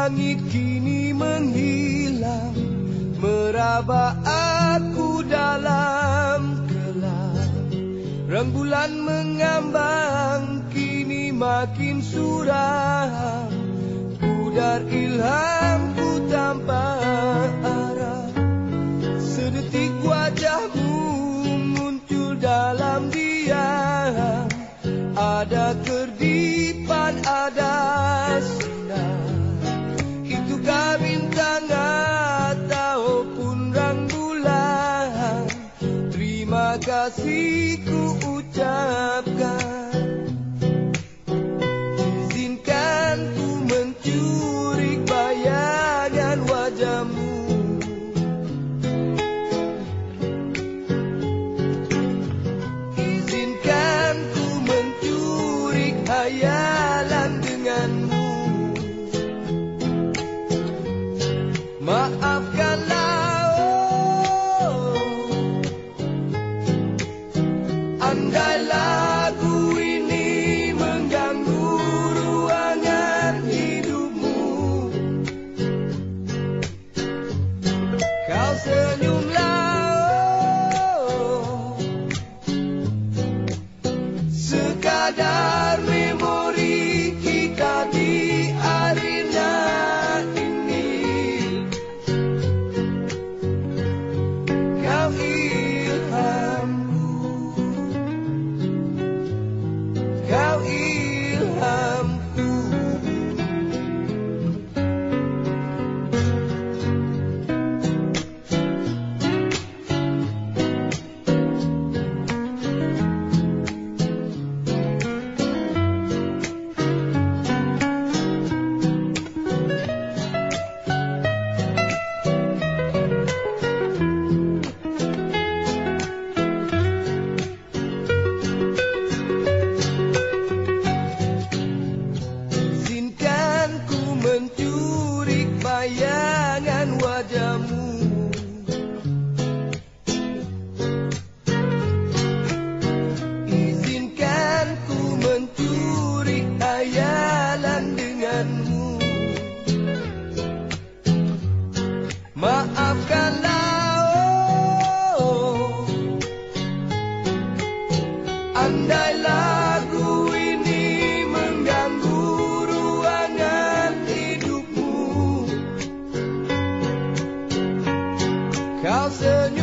Langit kini menghilang Meraba aku dalam gelap Rembulan mengambang kini makin suram. Pudar ilhamku tanpa arah. Sedetik wajahmu muncul dalam diam Terima kasih ku ucapkan and padamu Izinkan ku mencuri ayalan denganmu. Maafkanlah Cause the